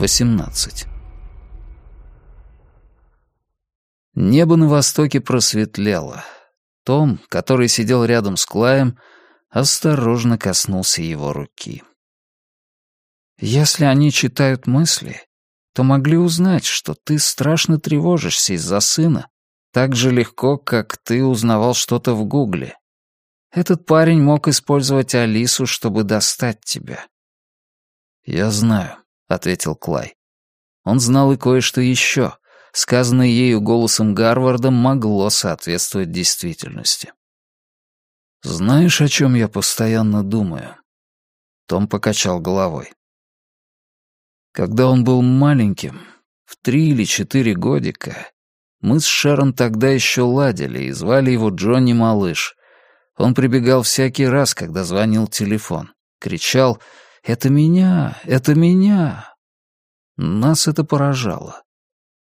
18. Небо на востоке просветлело. Том, который сидел рядом с Клаем, осторожно коснулся его руки. «Если они читают мысли, то могли узнать, что ты страшно тревожишься из-за сына, так же легко, как ты узнавал что-то в Гугле. Этот парень мог использовать Алису, чтобы достать тебя». «Я знаю», ответил Клай. Он знал и кое-что еще. Сказанное ею голосом Гарварда могло соответствовать действительности. «Знаешь, о чем я постоянно думаю?» Том покачал головой. Когда он был маленьким, в три или четыре годика, мы с Шерон тогда еще ладили и звали его Джонни Малыш. Он прибегал всякий раз, когда звонил телефон. Кричал это меня, это меня. Нас это поражало.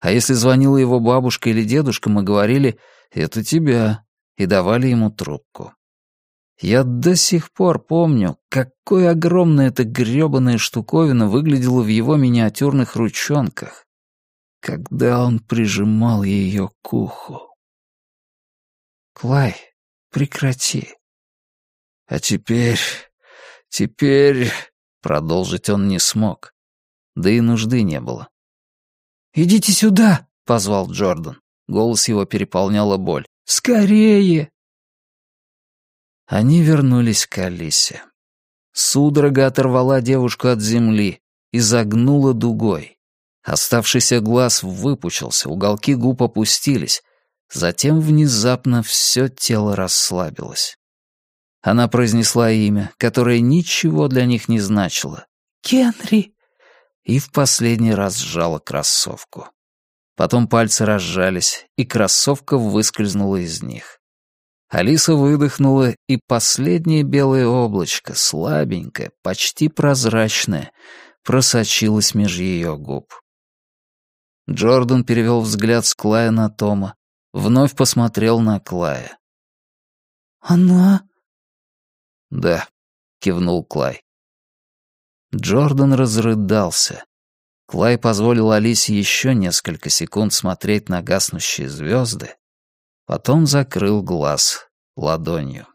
А если звонила его бабушка или дедушка, мы говорили «это тебя» и давали ему трубку. Я до сих пор помню, какой огромная эта грёбаная штуковина выглядела в его миниатюрных ручонках, когда он прижимал ее к уху. «Клай, прекрати». А теперь... теперь... Продолжить он не смог. Да и нужды не было. «Идите сюда!» — позвал Джордан. Голос его переполняла боль. «Скорее!» Они вернулись к Алисе. Судорога оторвала девушку от земли и загнула дугой. Оставшийся глаз выпучился, уголки губ опустились. Затем внезапно все тело расслабилось. Она произнесла имя, которое ничего для них не значило. «Генри!» И в последний раз сжала кроссовку. Потом пальцы разжались, и кроссовка выскользнула из них. Алиса выдохнула, и последнее белое облачко, слабенькое, почти прозрачное, просочилось меж ее губ. Джордан перевел взгляд с Клая на Тома, вновь посмотрел на Клая. «Она «Да», — кивнул Клай. Джордан разрыдался. Клай позволил Алисе еще несколько секунд смотреть на гаснущие звезды, потом закрыл глаз ладонью.